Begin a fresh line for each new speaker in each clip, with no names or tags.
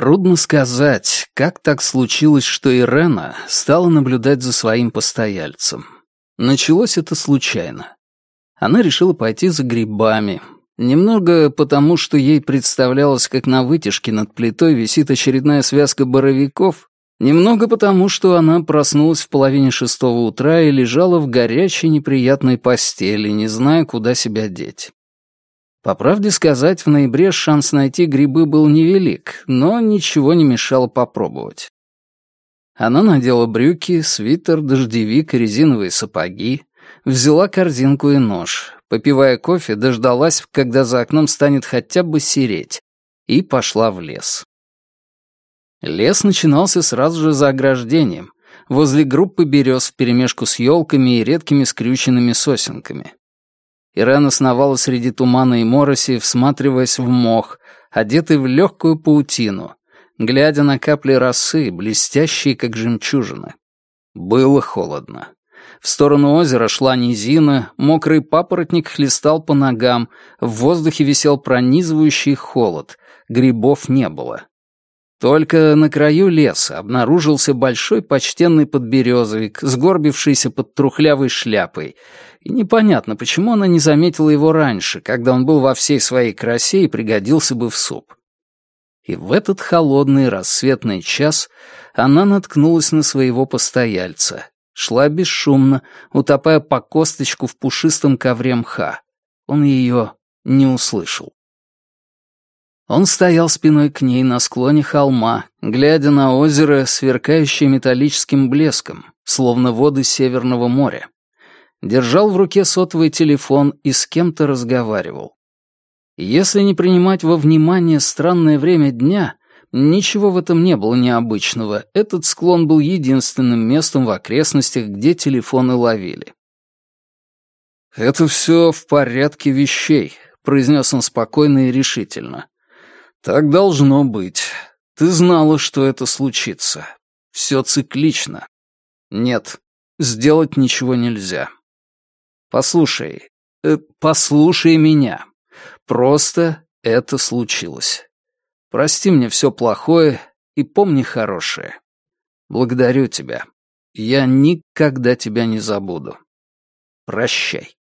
Трудно сказать, как так случилось, что Ирена стала наблюдать за своим постояльцем. Началось это случайно. Она решила пойти за грибами. Немного потому, что ей представлялось, как на вытяжке над плитой висит очередная связка боровиков, немного потому, что она проснулась в половине шестого утра и лежала в горячей неприятной постели, не зная, куда себя деть. По правде сказать, в ноябре шанс найти грибы был невелик, но ничего не мешало попробовать. Она надела брюки, свитер, дождевик резиновые сапоги, взяла корзинку и нож, попивая кофе, дождалась, когда за окном станет хотя бы сереть, и пошла в лес. Лес начинался сразу же за ограждением, возле группы берез вперемешку с елками и редкими скрюченными сосенками. Ирена сновала среди тумана и мороси, всматриваясь в мох, одетый в легкую паутину, глядя на капли росы, блестящие, как жемчужины. Было холодно. В сторону озера шла низина, мокрый папоротник хлестал по ногам, в воздухе висел пронизывающий холод, грибов не было. Только на краю леса обнаружился большой почтенный подберезовик, сгорбившийся под трухлявой шляпой, и непонятно, почему она не заметила его раньше, когда он был во всей своей красе и пригодился бы в суп. И в этот холодный рассветный час она наткнулась на своего постояльца. Шла бесшумно, утопая по косточку в пушистом ковре мха. Он ее не услышал. Он стоял спиной к ней на склоне холма, глядя на озеро, сверкающее металлическим блеском, словно воды Северного моря держал в руке сотовый телефон и с кем-то разговаривал. Если не принимать во внимание странное время дня, ничего в этом не было необычного. Этот склон был единственным местом в окрестностях, где телефоны ловили. «Это все в порядке вещей», — произнес он спокойно и решительно. «Так должно быть. Ты знала, что это случится. Все циклично. Нет, сделать ничего нельзя». Послушай, э, послушай меня. Просто это случилось. Прости мне все плохое и помни хорошее. Благодарю тебя. Я никогда тебя не забуду. Прощай.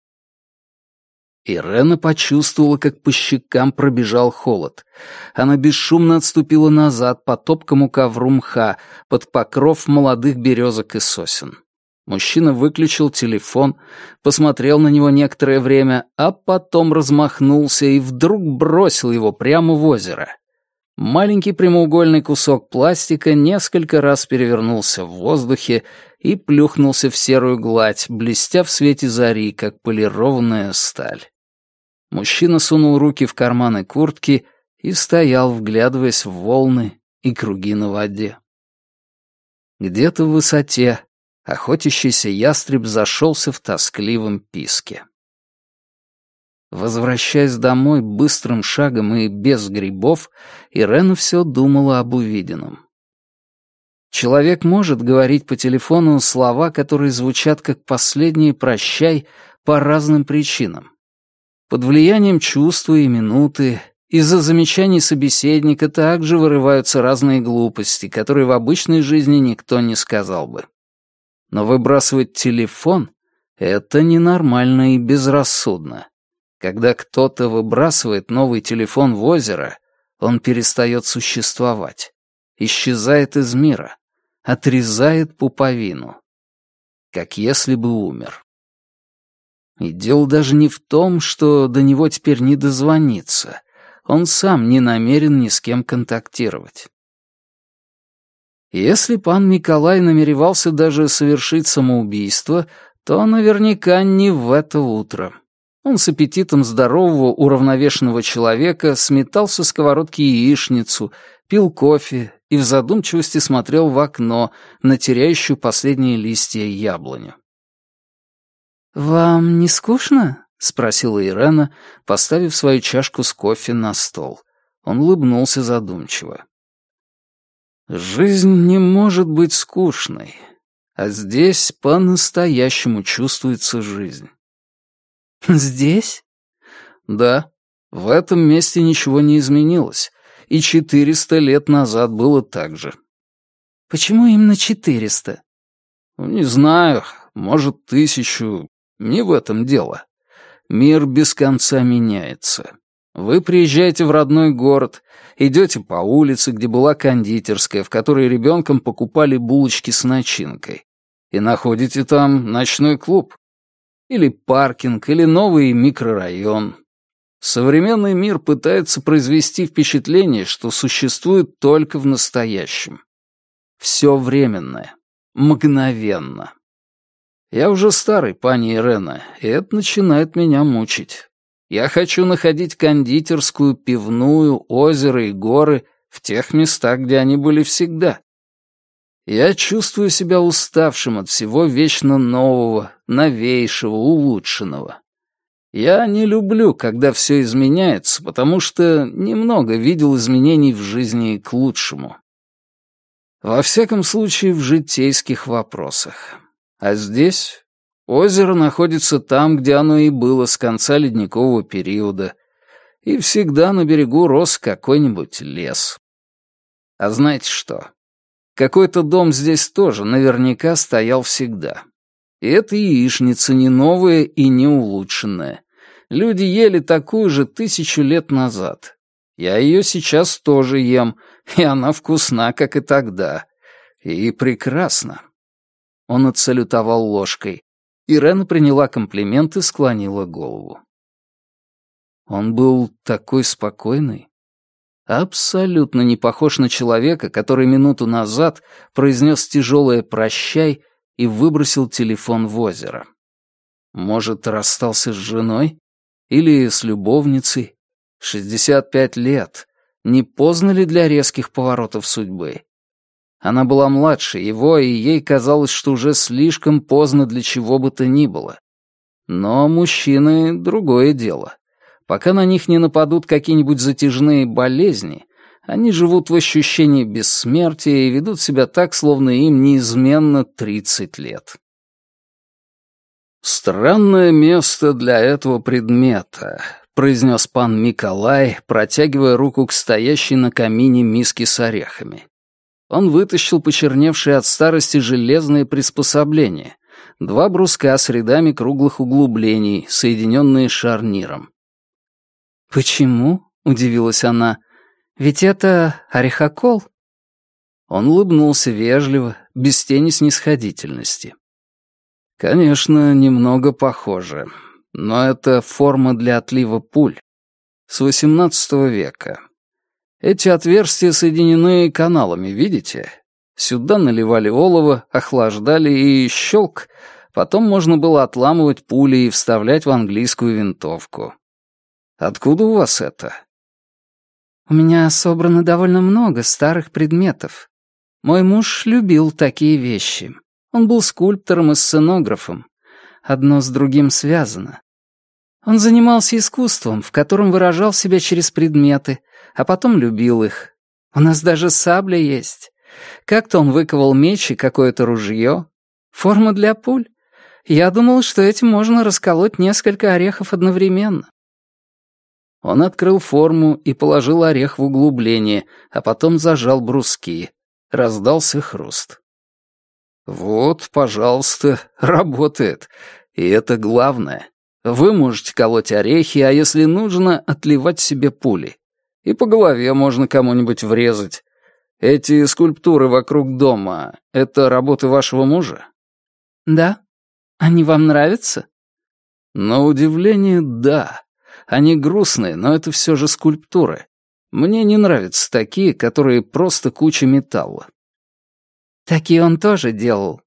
Ирена почувствовала, как по щекам пробежал холод. Она бесшумно отступила назад по топкому ковру мха под покров молодых березок и сосен. Мужчина выключил телефон, посмотрел на него некоторое время, а потом размахнулся и вдруг бросил его прямо в озеро. Маленький прямоугольный кусок пластика несколько раз перевернулся в воздухе и плюхнулся в серую гладь, блестя в свете зари, как полированная сталь. Мужчина сунул руки в карманы куртки и стоял, вглядываясь в волны и круги на воде. Где-то в высоте охотящийся ястреб зашелся в тоскливом писке. Возвращаясь домой быстрым шагом и без грибов, Ирена все думала об увиденном. Человек может говорить по телефону слова, которые звучат как последний «прощай» по разным причинам. Под влиянием чувства и минуты, из-за замечаний собеседника также вырываются разные глупости, которые в обычной жизни никто не сказал бы. Но выбрасывать телефон — это ненормально и безрассудно. Когда кто-то выбрасывает новый телефон в озеро, он перестает существовать, исчезает из мира, отрезает пуповину. Как если бы умер. И дело даже не в том, что до него теперь не дозвониться. Он сам не намерен ни с кем контактировать. Если пан Николай намеревался даже совершить самоубийство, то наверняка не в это утро. Он с аппетитом здорового, уравновешенного человека сметал со сковородки яичницу, пил кофе и в задумчивости смотрел в окно на теряющую последние листья яблоню. «Вам не скучно?» — спросила Ирена, поставив свою чашку с кофе на стол. Он улыбнулся задумчиво. Жизнь не может быть скучной, а здесь по-настоящему чувствуется жизнь. Здесь? Да, в этом месте ничего не изменилось, И четыреста лет назад было так же.
Почему именно четыреста?
Ну, не знаю, может, тысячу. Не в этом дело. Мир без конца меняется. Вы приезжаете в родной город, идете по улице, где была кондитерская, в которой ребенком покупали булочки с начинкой, и находите там ночной клуб. Или паркинг, или новый микрорайон. Современный мир пытается произвести впечатление, что существует только в настоящем. Все временное, мгновенно. Я уже старый, пани Ирена, и это начинает меня мучить. Я хочу находить кондитерскую, пивную, озеро и горы в тех местах, где они были всегда. Я чувствую себя уставшим от всего вечно нового, новейшего, улучшенного. Я не люблю, когда все изменяется, потому что немного видел изменений в жизни к лучшему. Во всяком случае, в житейских вопросах. А здесь озеро находится там, где оно и было с конца ледникового периода, и всегда на берегу рос какой-нибудь лес. А знаете что? Какой-то дом здесь тоже наверняка стоял всегда. И это яичница не новая и не улучшенная. Люди ели такую же тысячу лет назад. Я ее сейчас тоже ем, и она вкусна, как и тогда. И прекрасна. Он отсалютовал ложкой. Ирена приняла комплимент и склонила голову. Он был такой спокойный. Абсолютно не похож на человека, который минуту назад произнес тяжелое «прощай» и выбросил телефон в озеро. Может, расстался с женой? Или с любовницей? Шестьдесят пять лет. Не поздно ли для резких поворотов судьбы? Она была младше его, и ей казалось, что уже слишком поздно для чего бы то ни было. Но мужчины — другое дело. Пока на них не нападут какие-нибудь затяжные болезни, они живут в ощущении бессмертия и ведут себя так, словно им неизменно 30 лет. «Странное место для этого предмета», — произнес пан Миколай, протягивая руку к стоящей на камине миске с орехами. Он вытащил почерневшие от старости железные приспособления, два бруска с рядами круглых углублений, соединенные шарниром.
«Почему?» — удивилась она. «Ведь это орехокол».
Он улыбнулся вежливо, без тени снисходительности. «Конечно, немного похоже, но это форма для отлива пуль. С XVIII века. Эти отверстия соединены каналами, видите? Сюда наливали олово, охлаждали и щелк. Потом можно было отламывать пули и вставлять в английскую винтовку. Откуда у вас это?
У меня собрано довольно много старых предметов. Мой муж любил такие вещи. Он был скульптором и сценографом. Одно с другим связано. Он занимался искусством, в котором выражал себя через предметы, а потом любил их. У нас даже сабля есть. Как-то он выковал меч и какое-то ружье. Форма для пуль. Я думал, что этим можно расколоть несколько орехов одновременно.
Он открыл форму и положил орех в углубление, а потом зажал бруски. Раздался хруст. «Вот, пожалуйста, работает. И это главное. Вы можете колоть орехи, а если нужно, отливать себе пули. И по голове можно кому-нибудь врезать. Эти скульптуры вокруг дома — это работы вашего мужа?
Да. Они вам нравятся?
На удивление, да. Они грустные, но это все же скульптуры. Мне не нравятся такие, которые просто куча металла.
Такие он тоже делал.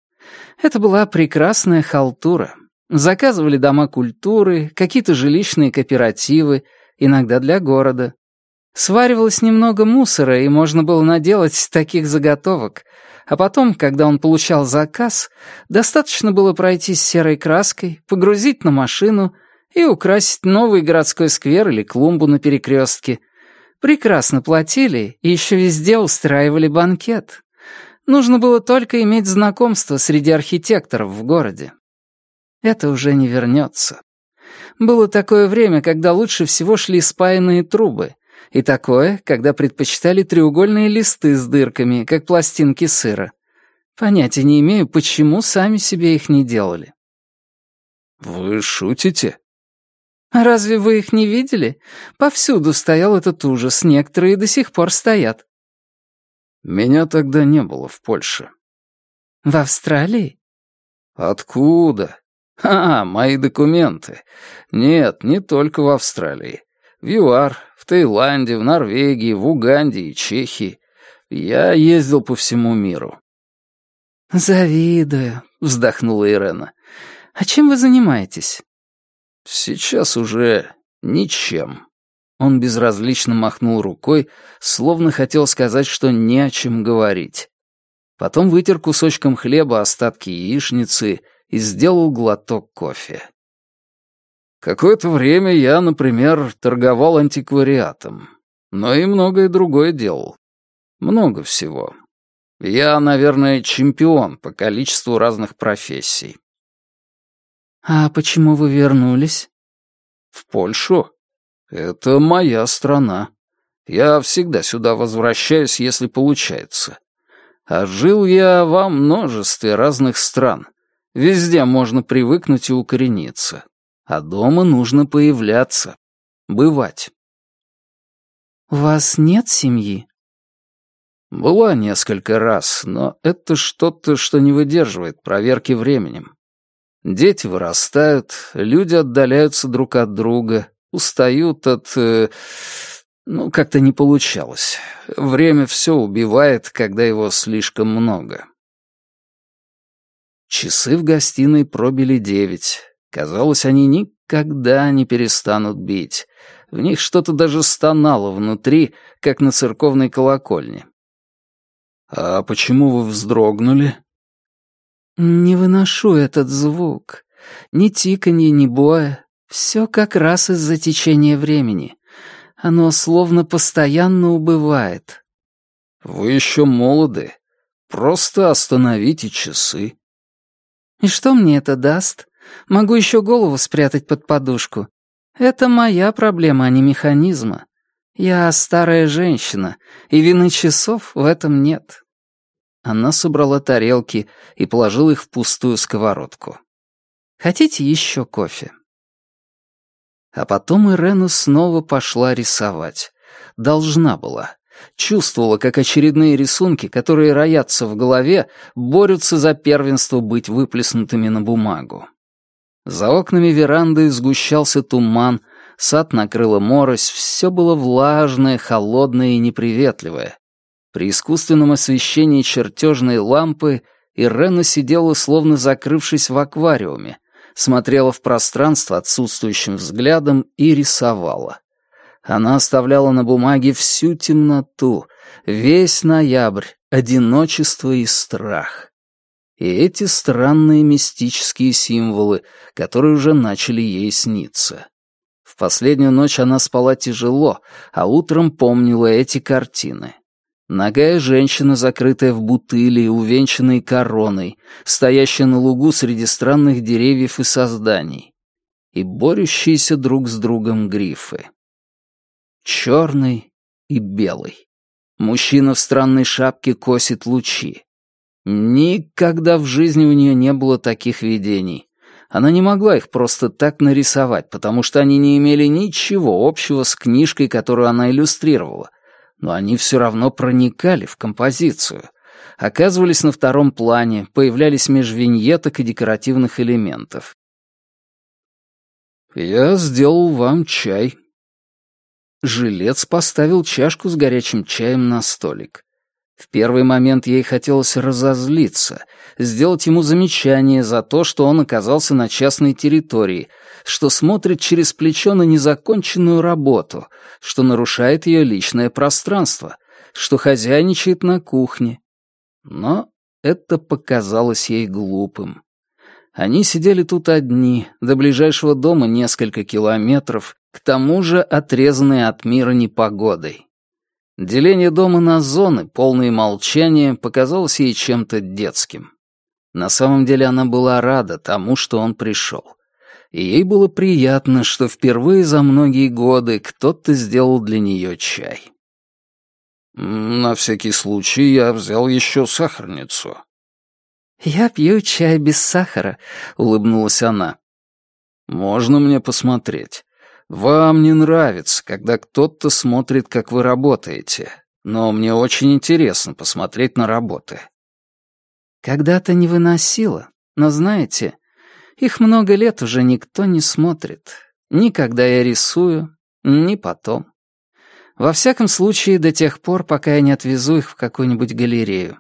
Это была прекрасная халтура. Заказывали дома культуры, какие-то жилищные кооперативы, иногда для города. Сваривалось немного мусора, и можно было наделать таких заготовок. А потом, когда он получал заказ, достаточно было пройти с серой краской, погрузить на машину и украсить новый городской сквер или клумбу на перекрестке. Прекрасно платили и еще везде устраивали банкет. Нужно было только иметь знакомство среди архитекторов в городе. Это уже не вернется. Было такое время, когда лучше всего шли спаянные трубы, И такое, когда предпочитали треугольные листы с дырками, как пластинки сыра. Понятия не имею, почему сами себе их не делали.
«Вы шутите?»
А разве вы их не видели? Повсюду стоял этот ужас, некоторые до сих пор стоят.
Меня тогда не было в Польше.
В Австралии?
Откуда? А, мои документы. Нет, не только в Австралии. В ЮАР, в Таиланде, в Норвегии, в Уганде и Чехии. Я ездил по всему миру.
«Завидую», — вздохнула Ирена. «А чем вы занимаетесь?»
Сейчас уже ничем. Он безразлично махнул рукой, словно хотел сказать, что не о чем говорить. Потом вытер кусочком хлеба остатки яичницы и сделал глоток кофе. Какое-то время я, например, торговал антиквариатом, но и многое другое делал. Много всего. Я, наверное, чемпион по количеству разных профессий.
«А почему вы вернулись?»
«В Польшу? Это моя страна. Я всегда сюда возвращаюсь, если получается. А жил я во множестве разных стран. Везде можно привыкнуть и укорениться. А дома нужно появляться, бывать».
«У вас нет семьи?»
«Была несколько раз, но это что-то, что не выдерживает проверки временем. Дети вырастают, люди отдаляются друг от друга, устают от... Э, ну, как-то не получалось. Время все убивает, когда его слишком много. Часы в гостиной пробили девять. Казалось, они никогда не перестанут бить. В них что-то даже стонало внутри, как на церковной колокольне. «А почему вы вздрогнули?»
Не выношу этот звук. Ни тиканье, ни боя. Все как раз из-за течения времени. Оно словно постоянно убывает.
Вы еще молоды. Просто остановите часы.
И что мне это даст? Могу еще голову спрятать под подушку. Это моя проблема, а не механизма. Я старая женщина, и вины часов в этом нет. Она собрала тарелки и положила их в пустую сковородку. «Хотите еще кофе?» А потом Ирена снова пошла рисовать. Должна была. Чувствовала, как очередные рисунки, которые роятся в голове, борются за первенство быть выплеснутыми на бумагу. За окнами веранды сгущался туман, сад накрыла морось, все было влажное, холодное и неприветливое. При искусственном освещении чертежной лампы Ирена сидела, словно закрывшись в аквариуме, смотрела в пространство отсутствующим взглядом и рисовала. Она оставляла на бумаге всю темноту, весь ноябрь, одиночество и страх. И эти странные мистические символы, которые уже начали ей сниться. В последнюю ночь она спала тяжело, а утром помнила эти картины. Ногая женщина, закрытая в бутыли и увенчанной короной, стоящая на лугу среди странных деревьев и созданий, и борющиеся друг с другом грифы. Черный и белый. Мужчина в странной шапке косит лучи. Никогда в жизни у нее не было таких видений. Она не могла их просто так нарисовать, потому что они не имели ничего общего с книжкой, которую она иллюстрировала, но они все равно проникали в композицию, оказывались на втором плане, появлялись меж виньеток и декоративных элементов. «Я сделал вам чай». Жилец поставил чашку с горячим чаем на столик. В первый момент ей хотелось разозлиться, сделать ему замечание за то, что он оказался на частной территории, что смотрит через плечо на незаконченную работу, что нарушает ее личное пространство, что хозяйничает на кухне. Но это показалось ей глупым. Они сидели тут одни, до ближайшего дома несколько километров, к тому же отрезанные от мира непогодой. Деление дома на зоны, полные молчания, показалось ей чем-то детским. На самом деле она была рада тому, что он пришел.
и ей было приятно, что впервые за многие годы кто-то сделал для нее чай. «На всякий случай я взял еще сахарницу».
«Я пью чай без сахара», — улыбнулась она.
«Можно мне посмотреть? Вам не нравится, когда кто-то смотрит, как вы работаете, но мне очень интересно посмотреть на работы».
«Когда-то не выносила, но знаете, их много лет уже никто не смотрит. Ни когда я рисую, ни потом. Во всяком случае, до тех пор, пока я не отвезу их в какую-нибудь галерею.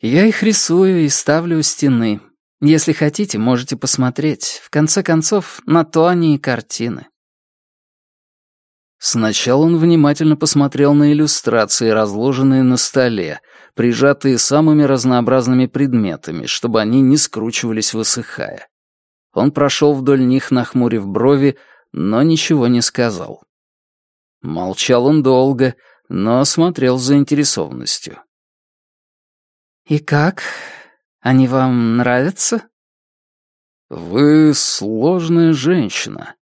Я их рисую и ставлю у стены. Если хотите, можете посмотреть. В конце концов, на то они и картины.
Сначала он внимательно посмотрел на иллюстрации, разложенные на столе, прижатые самыми разнообразными предметами, чтобы они не скручивались, высыхая. Он прошел вдоль них, нахмурив брови, но ничего не сказал. Молчал он долго, но смотрел с заинтересованностью.
«И как? Они вам нравятся?»
«Вы сложная женщина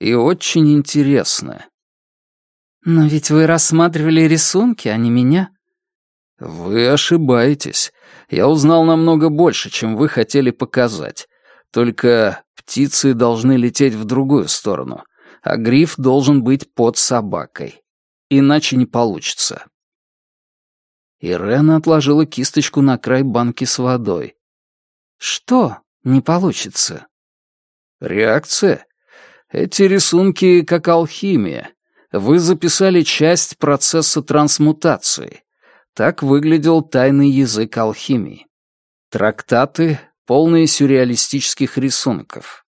и очень интересная».
«Но ведь вы рассматривали рисунки, а не меня».
«Вы ошибаетесь. Я узнал намного больше, чем вы хотели показать. Только птицы должны лететь в другую сторону, а гриф должен быть под собакой. Иначе не получится. Ирена отложила кисточку на край банки с водой.
«Что не получится?»
«Реакция. Эти рисунки как алхимия. Вы записали часть процесса трансмутации. Так выглядел тайный язык алхимии. Трактаты полные сюрреалистических рисунков.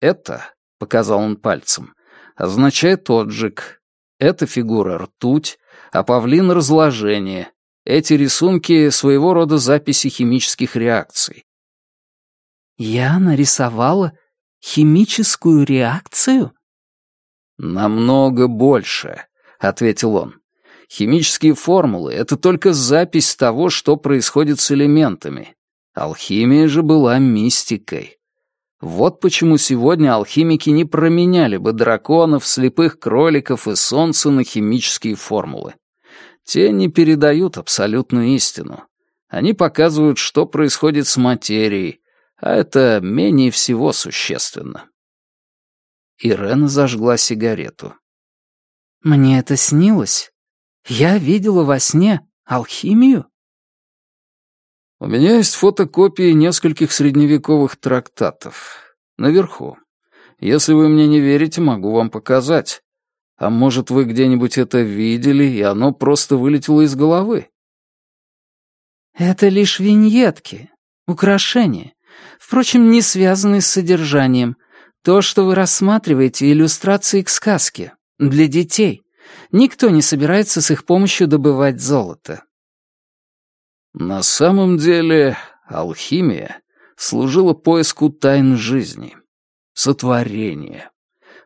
Это, — показал он пальцем, — означает отжиг. Эта фигура — ртуть, а павлин — разложение. Эти рисунки — своего рода записи химических реакций.
«Я нарисовала химическую реакцию?»
«Намного больше», — ответил он. «Химические формулы — это только запись того, что происходит с элементами. Алхимия же была мистикой. Вот почему сегодня алхимики не променяли бы драконов, слепых кроликов и солнце на химические формулы. Те не передают абсолютную истину. Они показывают, что происходит с материей, а это менее всего существенно. Ирена зажгла сигарету.
«Мне это снилось? Я видела во сне алхимию?»
У меня есть фотокопии нескольких средневековых трактатов. Наверху. Если вы мне не верите, могу вам показать. А может, вы где-нибудь это видели, и оно просто вылетело из головы?
Это лишь виньетки, украшения. Впрочем, не связанные с содержанием. То, что вы рассматриваете, иллюстрации к сказке. Для детей. Никто не собирается с их помощью добывать золото.
На самом деле алхимия служила поиску тайн жизни, сотворения.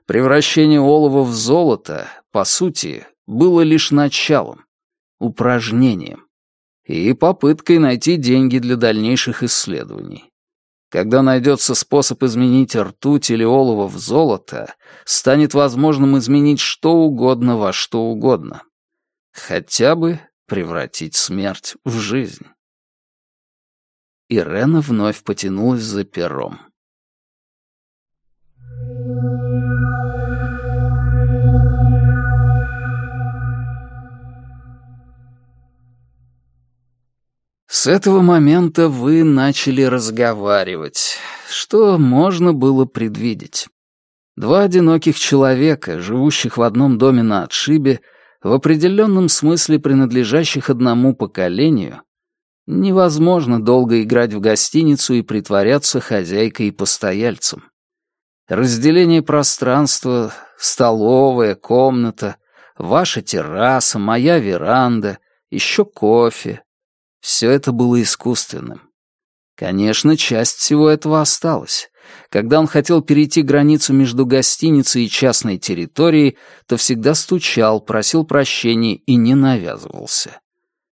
Превращение олова в золото, по сути, было лишь началом, упражнением и попыткой найти деньги для дальнейших исследований. Когда найдется способ изменить ртуть или олово в золото, станет возможным изменить что угодно во что угодно. Хотя бы превратить смерть в жизнь. Ирена вновь потянулась за пером. С этого момента вы начали разговаривать, что можно было предвидеть. Два одиноких человека, живущих в одном доме на отшибе, в определенном смысле принадлежащих одному поколению, невозможно долго играть в гостиницу и притворяться хозяйкой и постояльцем. Разделение пространства, столовая, комната, ваша терраса, моя веранда, еще кофе — все это было искусственным. Конечно, часть всего этого осталась. Когда он хотел перейти границу между гостиницей и частной территорией, то всегда стучал, просил прощения и не навязывался.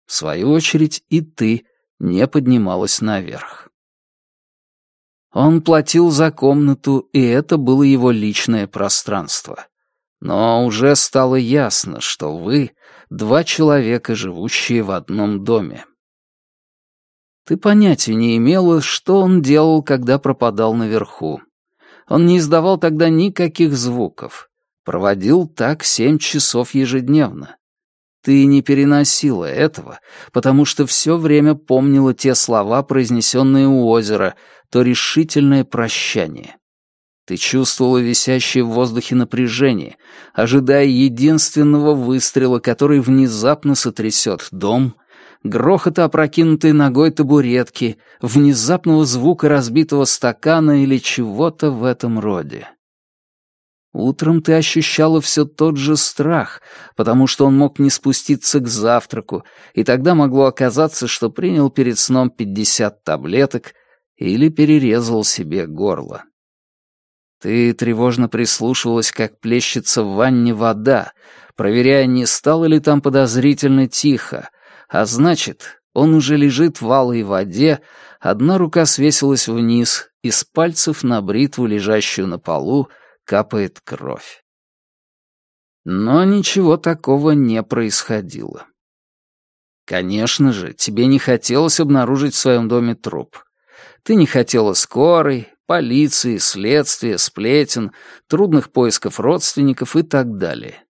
В свою очередь и ты не поднималась наверх. Он платил за комнату, и это было его личное пространство. Но уже стало ясно, что вы — два человека, живущие в одном доме. Ты понятия не имела, что он делал, когда пропадал наверху. Он не издавал тогда никаких звуков. Проводил так семь часов ежедневно. Ты не переносила этого, потому что все время помнила те слова, произнесенные у озера, то решительное прощание. Ты чувствовала висящее в воздухе напряжение, ожидая единственного выстрела, который внезапно сотрясет дом, грохота опрокинутой ногой табуретки, внезапного звука разбитого стакана или чего-то в этом роде. Утром ты ощущала все тот же страх, потому что он мог не спуститься к завтраку, и тогда могло оказаться, что принял перед сном 50 таблеток или перерезал себе горло. Ты тревожно прислушивалась, как плещется в ванне вода, проверяя, не стало ли там подозрительно тихо, а значит, он уже лежит в алой воде, одна рука свесилась вниз, из пальцев на бритву, лежащую на полу, капает кровь. Но ничего такого не происходило. Конечно же, тебе не хотелось обнаружить в своем доме труп. Ты не хотела скорой, полиции, следствия, сплетен, трудных поисков родственников и так далее.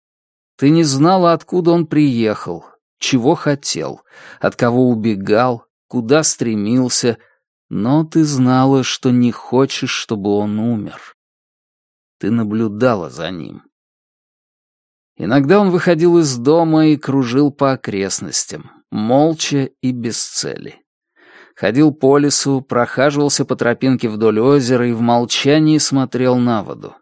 Ты не знала, откуда он приехал, чего хотел, от кого убегал, куда стремился, но ты знала, что не хочешь, чтобы он умер. Ты наблюдала за ним. Иногда он выходил из дома и кружил по окрестностям, молча и без цели. Ходил по лесу, прохаживался по тропинке вдоль озера и в молчании смотрел на воду.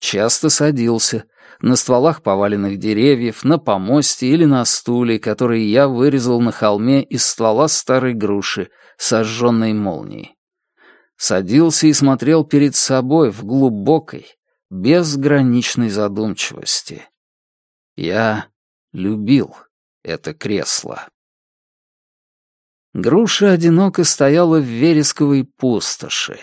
Часто садился, на стволах поваленных деревьев, на помосте или на стуле, который я вырезал на холме из ствола старой груши, сожженной молнией садился и смотрел перед собой в глубокой, безграничной задумчивости. Я любил это кресло. Груша одиноко стояла в вересковой пустоши.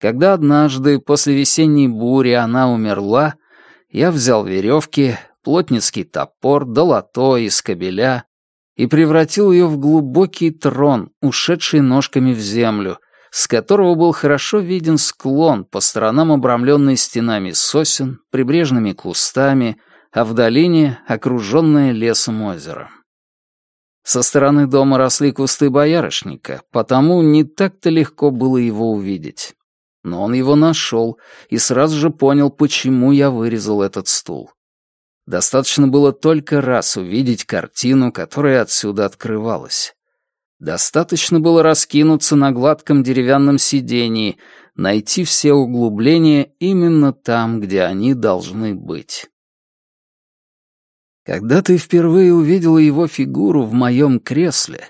Когда однажды, после весенней бури, она умерла, я взял веревки, плотницкий топор, долото и скобеля и превратил ее в глубокий трон, ушедший ножками в землю — с которого был хорошо виден склон, по сторонам обрамленный стенами сосен, прибрежными кустами, а в долине — окруженное лесом озеро. Со стороны дома росли кусты боярышника, потому не так-то легко было его увидеть. Но он его нашел и сразу же понял, почему я вырезал этот стул. Достаточно было только раз увидеть картину, которая отсюда открывалась. Достаточно было раскинуться на гладком деревянном сидении, найти все углубления именно там, где они должны быть. Когда ты впервые увидела его фигуру в моем кресле,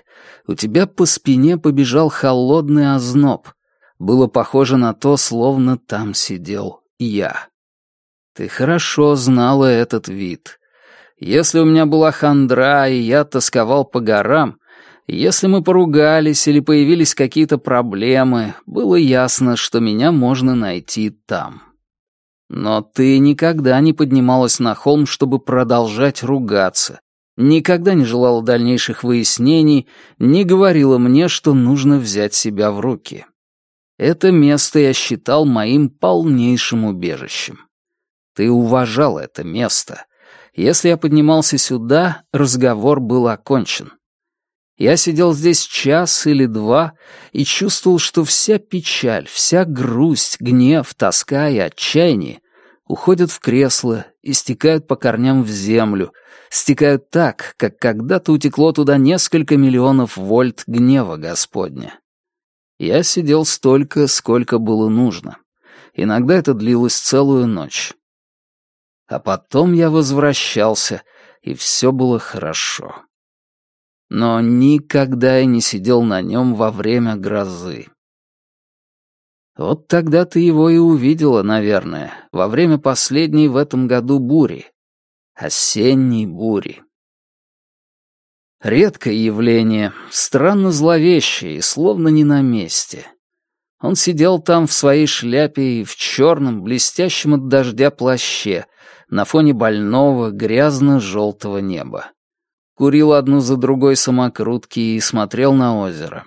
у тебя по спине побежал холодный озноб. Было похоже на то, словно там сидел я. Ты хорошо знала этот вид. Если у меня была хандра, и я тосковал по горам, если мы поругались или появились какие-то проблемы, было ясно, что меня можно найти там. Но ты никогда не поднималась на холм, чтобы продолжать ругаться, никогда не желала дальнейших выяснений, не говорила мне, что нужно взять себя в руки. Это место я считал моим полнейшим убежищем. Ты уважал это место. Если я поднимался сюда, разговор был окончен. Я сидел здесь час или два и чувствовал, что вся печаль, вся грусть, гнев, тоска и отчаяние уходят в кресло и стекают по корням в землю, стекают так, как когда-то утекло туда несколько миллионов вольт гнева Господня. Я сидел столько, сколько было нужно. Иногда это длилось целую ночь. А потом я возвращался, и все было хорошо но никогда я не сидел на нем во время грозы. Вот тогда ты его и увидела, наверное, во время последней в этом году бури. Осенней бури. Редкое явление, странно зловещее и словно не на месте. Он сидел там в своей шляпе и в черном, блестящем от дождя плаще, на фоне больного, грязно-желтого неба. Курил одну за другой самокрутки и смотрел на озеро.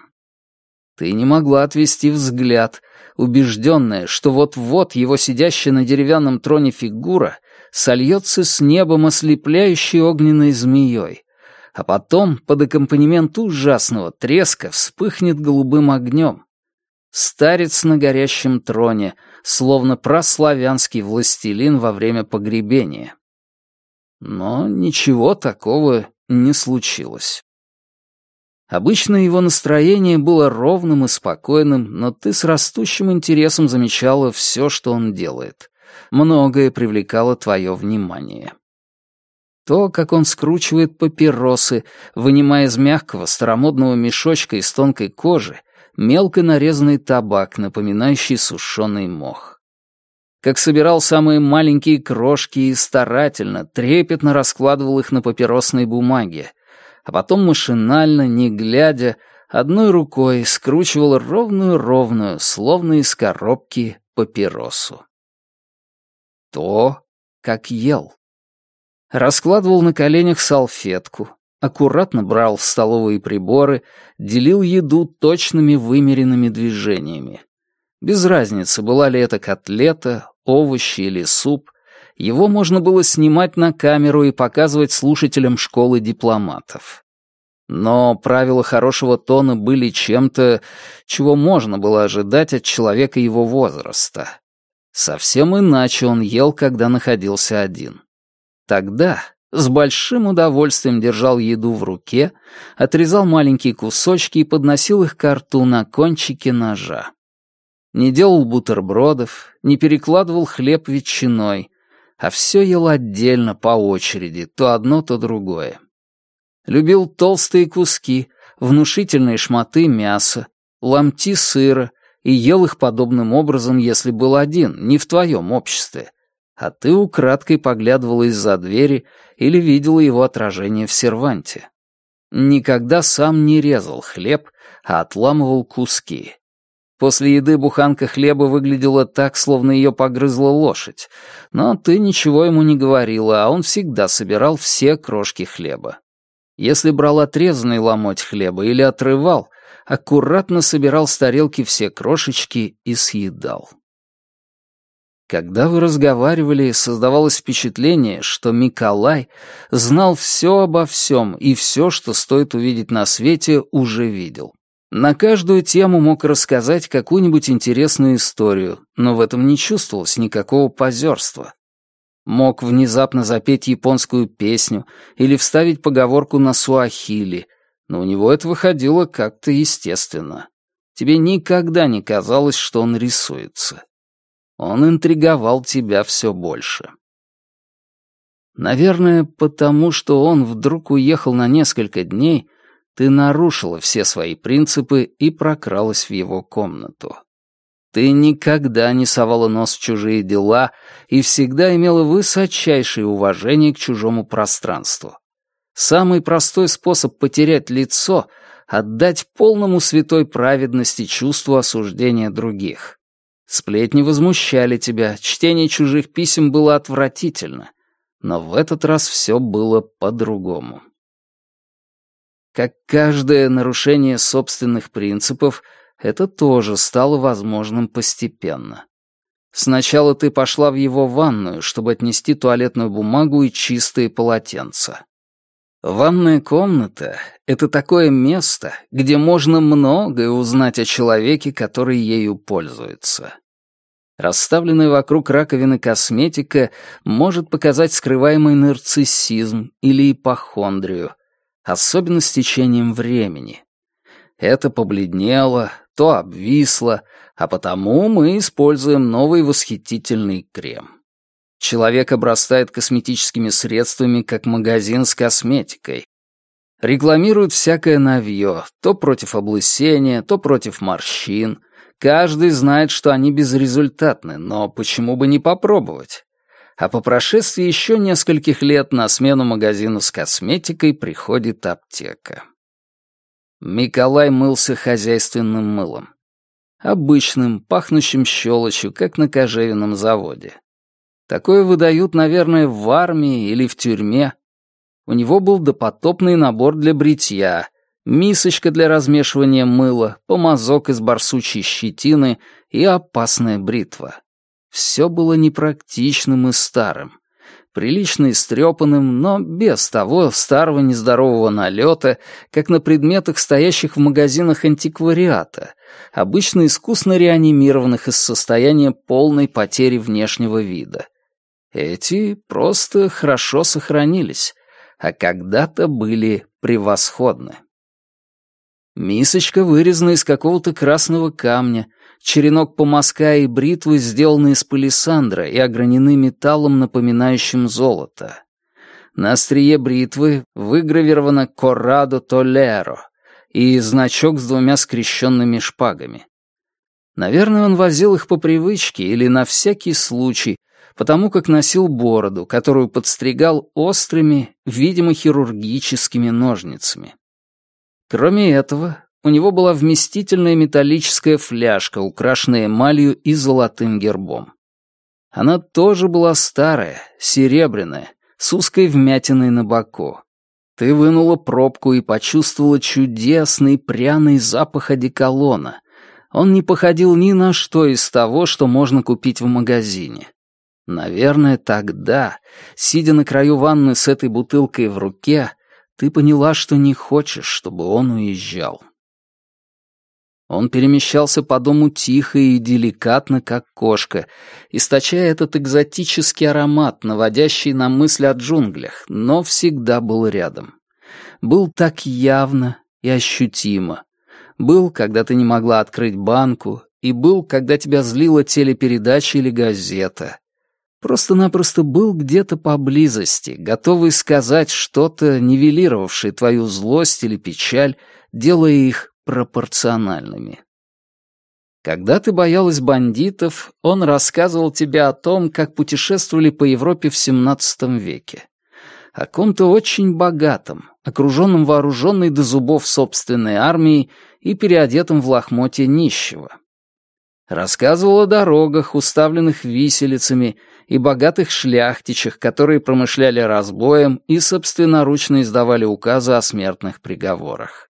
Ты не могла отвести взгляд, убежденная, что вот-вот его сидящая на деревянном троне фигура сольется с небом ослепляющей огненной змеей, а потом под аккомпанемент ужасного треска вспыхнет голубым огнем, Старец на горящем троне, словно прославянский властелин во время погребения. Но ничего такого не случилось. Обычно его настроение было ровным и спокойным, но ты с растущим интересом замечала все, что он делает. Многое привлекало твое внимание. То, как он скручивает папиросы, вынимая из мягкого старомодного мешочка из тонкой кожи, мелко нарезанный табак, напоминающий сушеный мох. Как собирал самые маленькие крошки и старательно, трепетно раскладывал их на папиросной бумаге, а потом машинально, не глядя, одной рукой скручивал ровную-ровную, словно из коробки, папиросу. То, как ел. Раскладывал на коленях салфетку, аккуратно брал столовые приборы, делил еду точными вымеренными движениями. Без разницы, была ли это котлета, овощи или суп, его можно было снимать на камеру и показывать слушателям школы дипломатов. Но правила хорошего тона были чем-то, чего можно было ожидать от человека его возраста. Совсем иначе он ел, когда находился один. Тогда, с большим удовольствием держал еду в руке, отрезал маленькие кусочки и подносил их к рту на кончике ножа. Не делал бутербродов, не перекладывал хлеб ветчиной, а все ел отдельно, по очереди, то одно, то другое. Любил толстые куски, внушительные шматы мяса, ломти сыра и ел их подобным образом, если был один, не в твоем обществе, а ты украдкой поглядывала из-за двери или видела его отражение в серванте. Никогда сам не резал хлеб, а отламывал куски. После еды буханка хлеба выглядела так, словно ее погрызла лошадь, но ты ничего ему не говорила, а он всегда собирал все крошки хлеба. Если брал отрезанный ломоть хлеба или отрывал, аккуратно собирал с тарелки все крошечки и съедал. Когда вы разговаривали, создавалось впечатление, что Миколай знал все обо всем и все, что стоит увидеть на свете, уже видел. На каждую тему мог рассказать какую-нибудь интересную историю, но в этом не чувствовалось никакого позерства. Мог внезапно запеть японскую песню или вставить поговорку на суахили, но у него это выходило как-то естественно. Тебе никогда не казалось, что он рисуется он интриговал тебя все больше. Наверное, потому что он вдруг уехал на несколько дней, ты нарушила все свои принципы и прокралась в его комнату. Ты никогда не совала нос в чужие дела и всегда имела высочайшее уважение к чужому пространству. Самый простой способ потерять лицо — отдать полному святой праведности чувству осуждения других. Сплетни возмущали тебя, чтение чужих писем было отвратительно. Но в этот раз все было по-другому. Как каждое нарушение собственных принципов, это тоже стало возможным постепенно. Сначала ты пошла в его ванную, чтобы отнести туалетную бумагу и чистые полотенца. Ванная комната — это такое место, где можно многое узнать о человеке, который ею пользуется. Расставленная вокруг раковины косметика может показать скрываемый нарциссизм или ипохондрию, особенно с течением времени. Это побледнело, то обвисло, а потому мы используем новый восхитительный крем. Человек обрастает косметическими средствами, как магазин с косметикой. Рекламируют всякое новье, то против облысения, то против морщин. Каждый знает, что они безрезультатны, но почему бы не попробовать? А по прошествии еще нескольких лет на смену магазину с косметикой приходит аптека. Миколай мылся хозяйственным мылом. обычным, пахнущим щелочью, как на кожевенном заводе. Такое выдают, наверное, в армии или в тюрьме. У него был допотопный набор для бритья, мисочка для размешивания мыла, помазок из барсучьей щетины и опасная бритва. Все было непрактичным и старым. Прилично истрепанным, но без того старого нездорового налета, как на предметах, стоящих в магазинах антиквариата, обычно искусно реанимированных из состояния полной потери внешнего вида. Эти просто хорошо сохранились, а когда-то были превосходны. Мисочка вырезана из какого-то красного камня, черенок помазка и бритвы сделаны из палисандра и огранены металлом, напоминающим золото. На острие бритвы выгравировано «Коррадо Толеро» и значок с двумя скрещенными шпагами. Наверное, он возил их по привычке или на всякий случай, потому как носил бороду, которую подстригал острыми, видимо, хирургическими ножницами. Кроме этого, у него была вместительная металлическая фляжка, украшенная эмалью и золотым гербом. Она тоже была старая, серебряная, с узкой вмятиной на боку. Ты вынула пробку и почувствовала чудесный пряный запах одеколона. Он не походил ни на что из того, что можно купить в магазине. Наверное, тогда, сидя на краю ванны с этой бутылкой в руке, ты поняла, что не хочешь, чтобы он уезжал. Он перемещался по дому тихо и деликатно, как кошка, источая этот экзотический аромат, наводящий на мысли о джунглях, но всегда был рядом. Был так явно и ощутимо. Был, когда ты не могла открыть банку, и был, когда тебя злила телепередача или газета, Просто-напросто был где-то поблизости, готовый сказать что-то, нивелировавшее твою злость или печаль, делая их пропорциональными. Когда ты боялась бандитов, он рассказывал тебе о том, как путешествовали по Европе в XVII веке. О ком-то очень богатом, окруженном вооруженной до зубов собственной армией и переодетом в лохмотье нищего. Рассказывал о дорогах, уставленных виселицами, и богатых шляхтичах, которые промышляли разбоем и собственноручно издавали указы о смертных приговорах.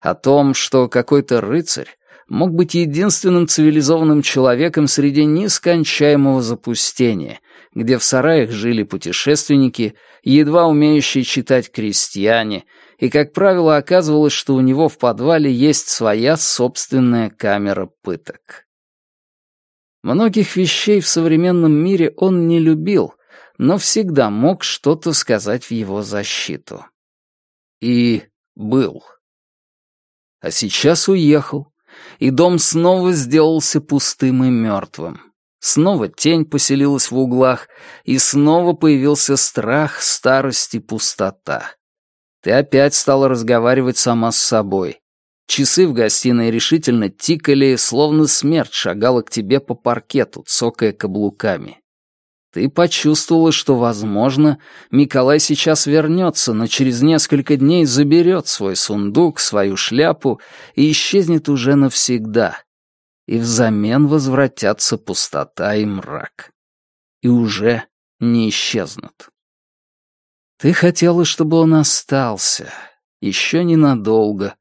О том, что какой-то рыцарь мог быть единственным цивилизованным человеком среди нескончаемого запустения, где в сараях жили путешественники, едва умеющие читать крестьяне, и, как правило, оказывалось, что у него в подвале есть своя собственная камера пыток. Многих вещей в современном мире он не любил, но всегда мог что-то сказать в его защиту. И был. А сейчас уехал, и дом снова сделался пустым и мертвым. Снова тень поселилась в углах, и снова появился страх, старость и пустота. Ты опять стала разговаривать сама с собой. Часы в гостиной решительно тикали, словно смерть шагала к тебе по паркету, цокая каблуками. Ты почувствовала, что, возможно, Николай сейчас вернется, но через несколько дней заберет свой сундук, свою шляпу и исчезнет уже навсегда. И взамен возвратятся пустота и мрак. И уже не исчезнут. Ты хотела, чтобы он остался, еще ненадолго,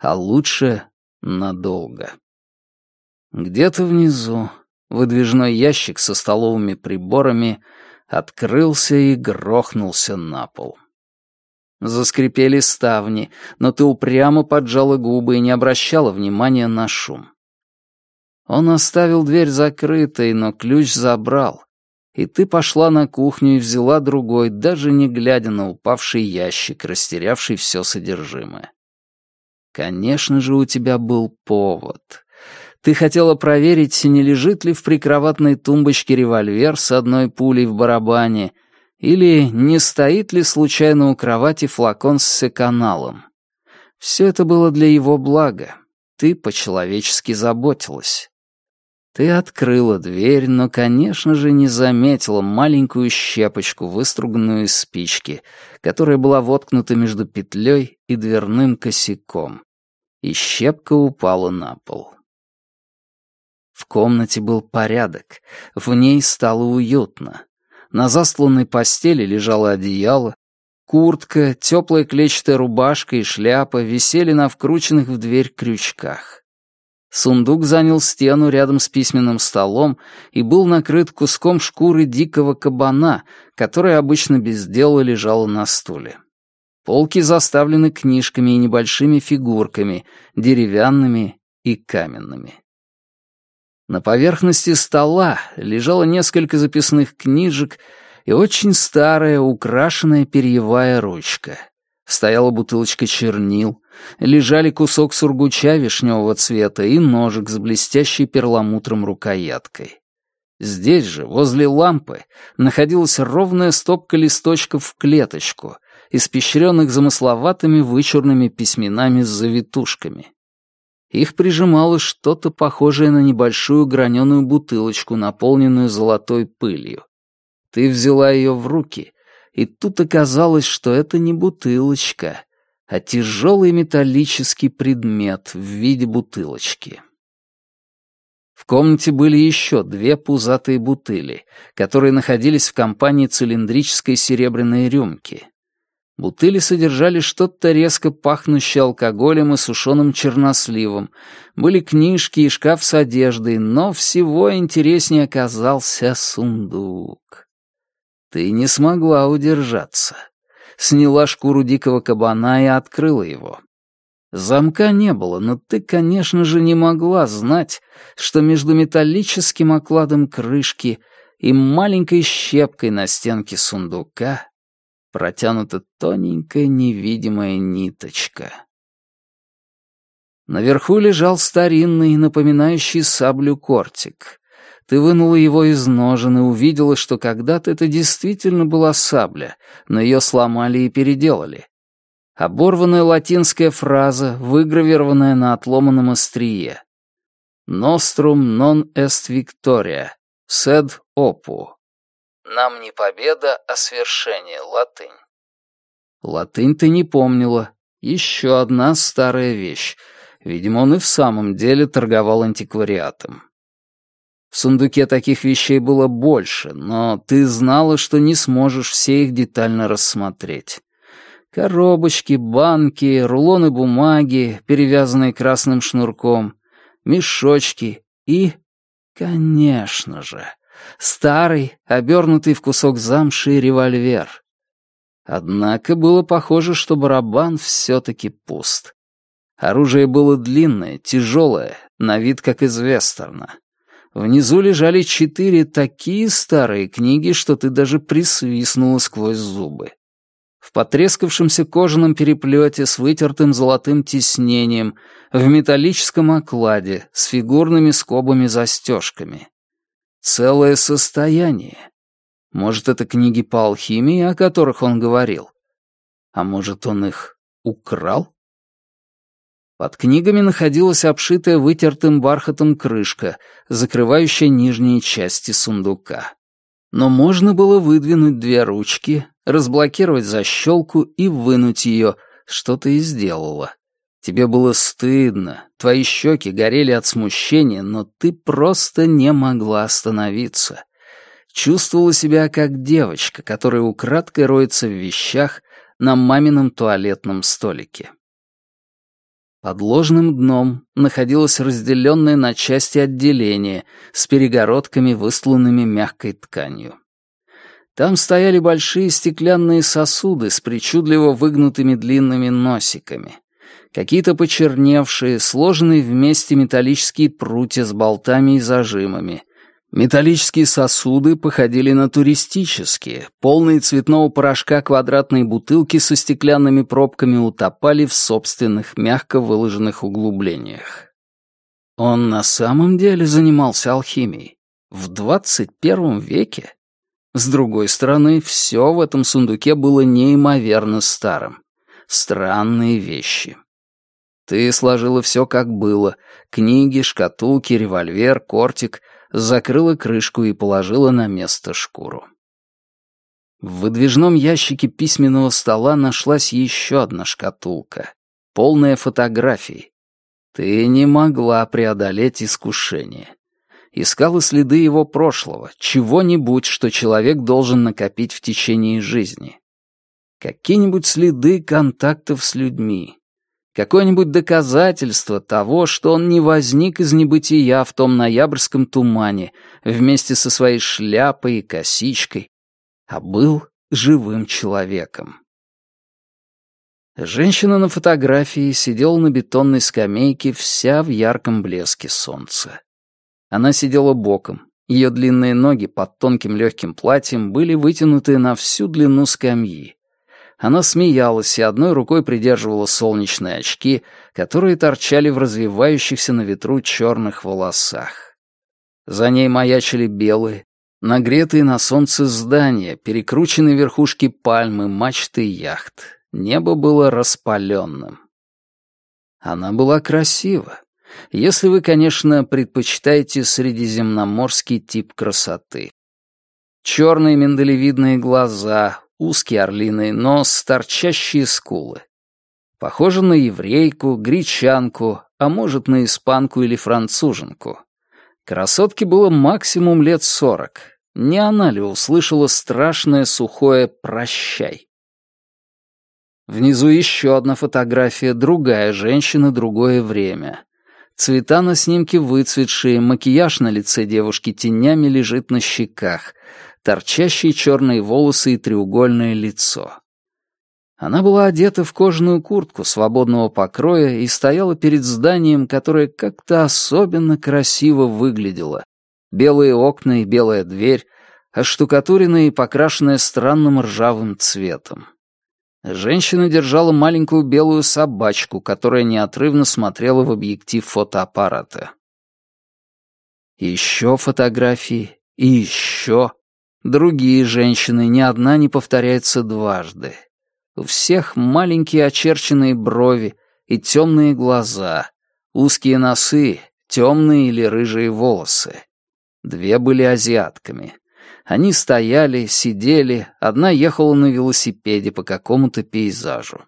а лучше надолго. Где-то внизу выдвижной ящик со столовыми приборами открылся и грохнулся на пол. Заскрипели ставни, но ты упрямо поджала губы и не обращала внимания на шум. Он оставил дверь закрытой, но ключ забрал, и ты пошла на кухню и взяла другой, даже не глядя на упавший ящик, растерявший все содержимое. Конечно же, у тебя был повод. Ты хотела проверить, не лежит ли в прикроватной тумбочке револьвер с одной пулей в барабане, или не стоит ли случайно у кровати флакон с секаналом. Все это было для его блага. Ты по-человечески заботилась. Ты открыла дверь, но, конечно же, не заметила маленькую щепочку, выструганную из спички, которая была воткнута между петлей и дверным косяком. И щепка упала на пол. В комнате был порядок, в ней стало уютно. На застланной постели лежало одеяло, куртка, теплая клетчатая рубашка и шляпа висели на вкрученных в дверь крючках. Сундук занял стену рядом с письменным столом и был накрыт куском шкуры дикого кабана, которая обычно без дела лежала на стуле. Полки заставлены книжками и небольшими фигурками, деревянными и каменными. На поверхности стола лежало несколько записных книжек и очень старая, украшенная перьевая ручка. Стояла бутылочка чернил, лежали кусок сургуча вишневого цвета и ножик с блестящей перламутром рукояткой. Здесь же, возле лампы, находилась ровная стопка листочков в клеточку, испещренных замысловатыми вычурными письменами с завитушками. Их прижимало что-то похожее на небольшую граненую бутылочку, наполненную золотой пылью. Ты взяла ее в руки, и тут оказалось, что это не бутылочка, а тяжелый металлический предмет в виде бутылочки. В комнате были еще две пузатые бутыли, которые находились в компании цилиндрической серебряной рюмки. Бутыли содержали что-то резко пахнущее алкоголем и сушеным черносливом. Были книжки и шкаф с одеждой, но всего интереснее оказался сундук. Ты не смогла удержаться. Сняла шкуру дикого кабана и открыла его. Замка не было, но ты, конечно же, не могла знать, что между металлическим окладом крышки и маленькой щепкой на стенке сундука протянута тоненькая невидимая ниточка. Наверху лежал старинный, напоминающий саблю кортик. Ты вынула его из ножен и увидела, что когда-то это действительно была сабля, но ее сломали и переделали. Оборванная латинская фраза, выгравированная на отломанном острие. «Nostrum non est victoria, sed opus». Нам не победа, а свершение, латынь. Латынь ты не помнила. Еще одна старая вещь. Видимо, он и в самом деле торговал антиквариатом. В сундуке таких вещей было больше, но ты знала, что не сможешь все их детально рассмотреть. Коробочки, банки, рулоны бумаги, перевязанные красным шнурком, мешочки и, конечно же, Старый, обернутый в кусок замши револьвер. Однако было похоже, что барабан все-таки пуст. Оружие было длинное, тяжелое, на вид как из вестерна. Внизу лежали четыре такие старые книги, что ты даже присвистнула сквозь зубы. В потрескавшемся кожаном переплете с вытертым золотым тиснением, в металлическом окладе, с фигурными скобами-застежками. Целое состояние. Может, это книги по алхимии, о которых он говорил? А может, он их украл? Под книгами находилась обшитая вытертым бархатом крышка, закрывающая нижние части сундука. Но можно было выдвинуть две ручки, разблокировать защелку и вынуть ее, что ты и сделала. Тебе было стыдно, твои щеки горели от смущения, но ты просто не могла остановиться. Чувствовала себя как девочка, которая украдкой роется в вещах на мамином туалетном столике. Под ложным дном находилось разделенное на части отделение с перегородками, высланными мягкой тканью. Там стояли большие стеклянные сосуды с причудливо выгнутыми длинными носиками какие-то почерневшие, сложенные вместе металлические прутья с болтами и зажимами. Металлические сосуды походили на туристические, полные цветного порошка квадратные бутылки со стеклянными пробками утопали в собственных мягко выложенных углублениях. Он на самом деле занимался алхимией. В 21 веке? С другой стороны, все в этом сундуке было неимоверно старым. Странные вещи. Ты сложила все как было. Книги, шкатулки, револьвер, кортик. Закрыла крышку и положила на место шкуру. В выдвижном ящике письменного стола нашлась еще одна шкатулка, полная фотографий. Ты не могла преодолеть искушение. Искала следы его прошлого, чего-нибудь, что человек должен накопить в течение жизни. Какие-нибудь следы контактов с людьми. Какое-нибудь доказательство того, что он не возник из небытия в том ноябрьском тумане вместе со своей шляпой и косичкой, а был живым человеком. Женщина на фотографии сидела на бетонной скамейке вся в ярком блеске солнца. Она сидела боком. Ее длинные ноги под тонким легким платьем были вытянуты на всю длину скамьи. Она смеялась и одной рукой придерживала солнечные очки, которые торчали в развивающихся на ветру черных волосах. За ней маячили белые, нагретые на солнце здания, перекрученные верхушки пальмы, мачты яхт. Небо было распаленным. Она была красива, если вы, конечно, предпочитаете средиземноморский тип красоты. Черные миндалевидные глаза, узкий орлиный нос, торчащие скулы. Похожа на еврейку, гречанку, а может, на испанку или француженку. Красотке было максимум лет сорок. Не она ли услышала страшное сухое «прощай»? Внизу еще одна фотография, другая женщина, другое время. Цвета на снимке выцветшие, макияж на лице девушки тенями лежит на щеках, торчащие черные волосы и треугольное лицо. Она была одета в кожаную куртку свободного покроя и стояла перед зданием, которое как-то особенно красиво выглядело. Белые окна и белая дверь, оштукатуренная и покрашенная странным ржавым цветом. Женщина держала маленькую белую собачку, которая неотрывно смотрела в объектив фотоаппарата. Еще фотографии и еще. Другие женщины, ни одна не повторяется дважды. У всех маленькие очерченные брови и темные глаза, узкие носы, темные или рыжие волосы. Две были азиатками. Они стояли, сидели, одна ехала на велосипеде по какому-то пейзажу.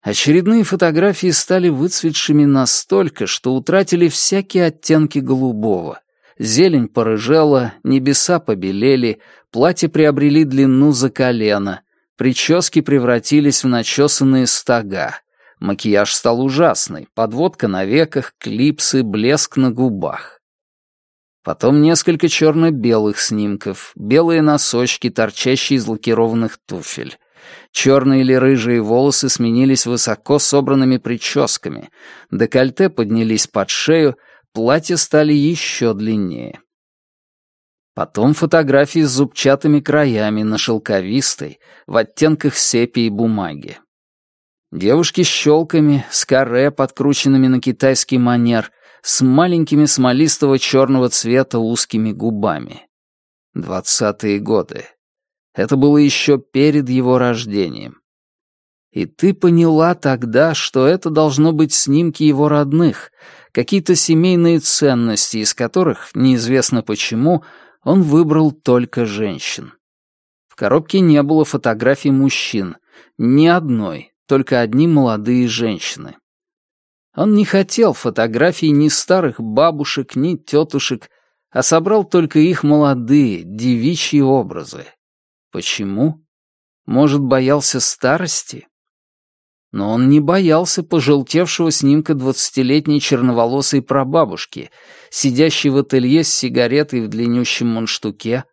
Очередные фотографии стали выцветшими настолько, что утратили всякие оттенки голубого. Зелень порыжела, небеса побелели, платья приобрели длину за колено, прически превратились в начесанные стога. Макияж стал ужасный, подводка на веках, клипсы, блеск на губах. Потом несколько черно-белых снимков, белые носочки, торчащие из лакированных туфель. Черные или рыжие волосы сменились высоко собранными прическами, декольте поднялись под шею, платья стали еще длиннее. Потом фотографии с зубчатыми краями на шелковистой, в оттенках сепии бумаги. Девушки с щелками, с каре, подкрученными на китайский манер — с маленькими смолистого черного цвета узкими губами. Двадцатые годы. Это было еще перед его рождением. И ты поняла тогда, что это должно быть снимки его родных, какие-то семейные ценности, из которых, неизвестно почему, он выбрал только женщин. В коробке не было фотографий мужчин, ни одной, только одни молодые женщины. Он не хотел фотографий ни старых бабушек, ни тетушек, а собрал только их молодые, девичьи образы. Почему? Может, боялся старости? Но он не боялся пожелтевшего снимка двадцатилетней черноволосой прабабушки, сидящей в ателье с сигаретой в длиннющем мундштуке,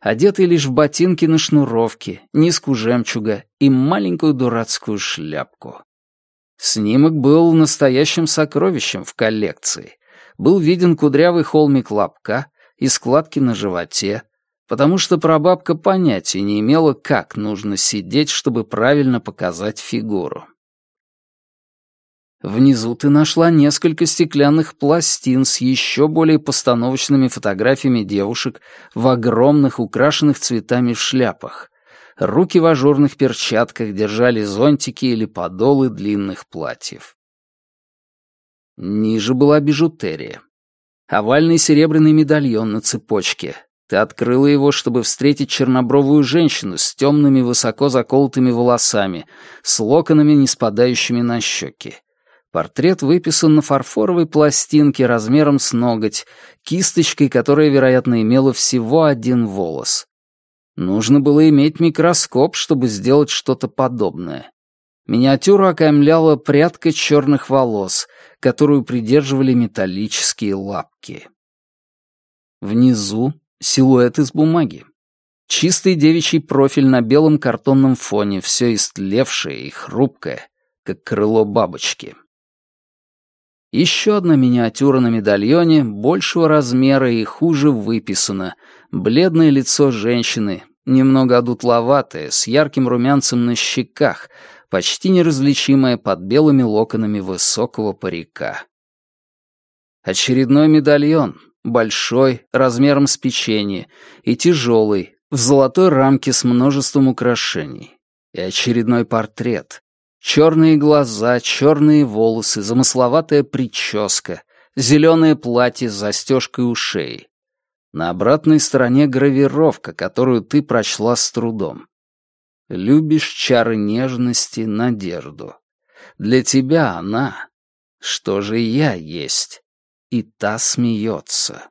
одетой лишь в ботинки на шнуровке, низку жемчуга и маленькую дурацкую шляпку. Снимок был настоящим сокровищем в коллекции. Был виден кудрявый холмик лобка и складки на животе, потому что прабабка понятия не имела, как нужно сидеть, чтобы правильно показать фигуру. Внизу ты нашла несколько стеклянных пластин с еще более постановочными фотографиями девушек в огромных, украшенных цветами шляпах, Руки в ажурных перчатках держали зонтики или подолы длинных платьев. Ниже была бижутерия. Овальный серебряный медальон на цепочке. Ты открыла его, чтобы встретить чернобровую женщину с темными высоко заколотыми волосами, с локонами, не спадающими на щеки. Портрет выписан на фарфоровой пластинке размером с ноготь, кисточкой, которая, вероятно, имела всего один волос. Нужно было иметь микроскоп, чтобы сделать что-то подобное. Миниатюру окаймляла прядка черных волос, которую придерживали металлические лапки. Внизу силуэт из бумаги. Чистый девичий профиль на белом картонном фоне, все истлевшее и хрупкое, как крыло бабочки. Еще одна миниатюра на медальоне, большего размера и хуже выписана. Бледное лицо женщины, немного одутловатое, с ярким румянцем на щеках, почти неразличимое под белыми локонами высокого парика. Очередной медальон, большой, размером с печенье, и тяжелый, в золотой рамке с множеством украшений. И очередной портрет, Черные глаза, черные волосы, замысловатая прическа, зеленое платье с застежкой у шеи. На обратной стороне гравировка, которую ты прочла с трудом. Любишь чары нежности, надежду. Для тебя она, что же я есть, и та смеется.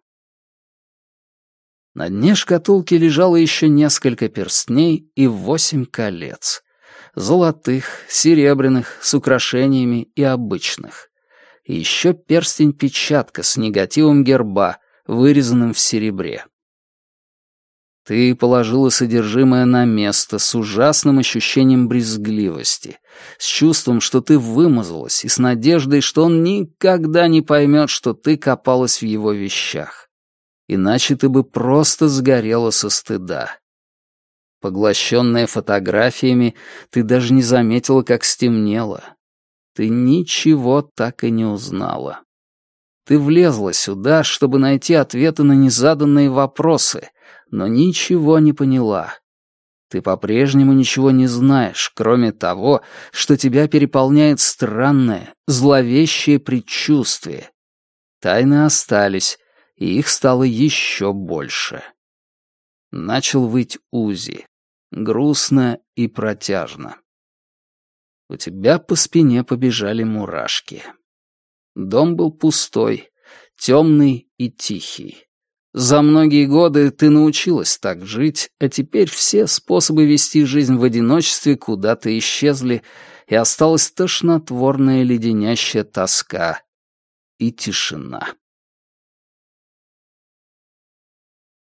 На дне шкатулки лежало еще несколько перстней и восемь колец золотых, серебряных, с украшениями и обычных. И еще перстень-печатка с негативом герба, вырезанным в серебре. Ты положила содержимое на место с ужасным ощущением брезгливости, с чувством, что ты вымазалась, и с надеждой, что он никогда не поймет, что ты копалась в его вещах. Иначе ты бы просто сгорела со стыда. Поглощенная фотографиями, ты даже не заметила, как стемнело. Ты ничего так и не узнала. Ты влезла сюда, чтобы найти ответы на незаданные вопросы, но ничего не поняла. Ты по-прежнему ничего не знаешь, кроме того, что тебя переполняет странное, зловещее предчувствие. Тайны остались, и их стало еще больше. Начал выть Узи грустно и протяжно. У тебя по спине побежали мурашки. Дом был пустой, темный и тихий. За многие годы ты научилась так жить, а теперь все способы вести жизнь в одиночестве куда-то исчезли, и осталась тошнотворная леденящая тоска и тишина.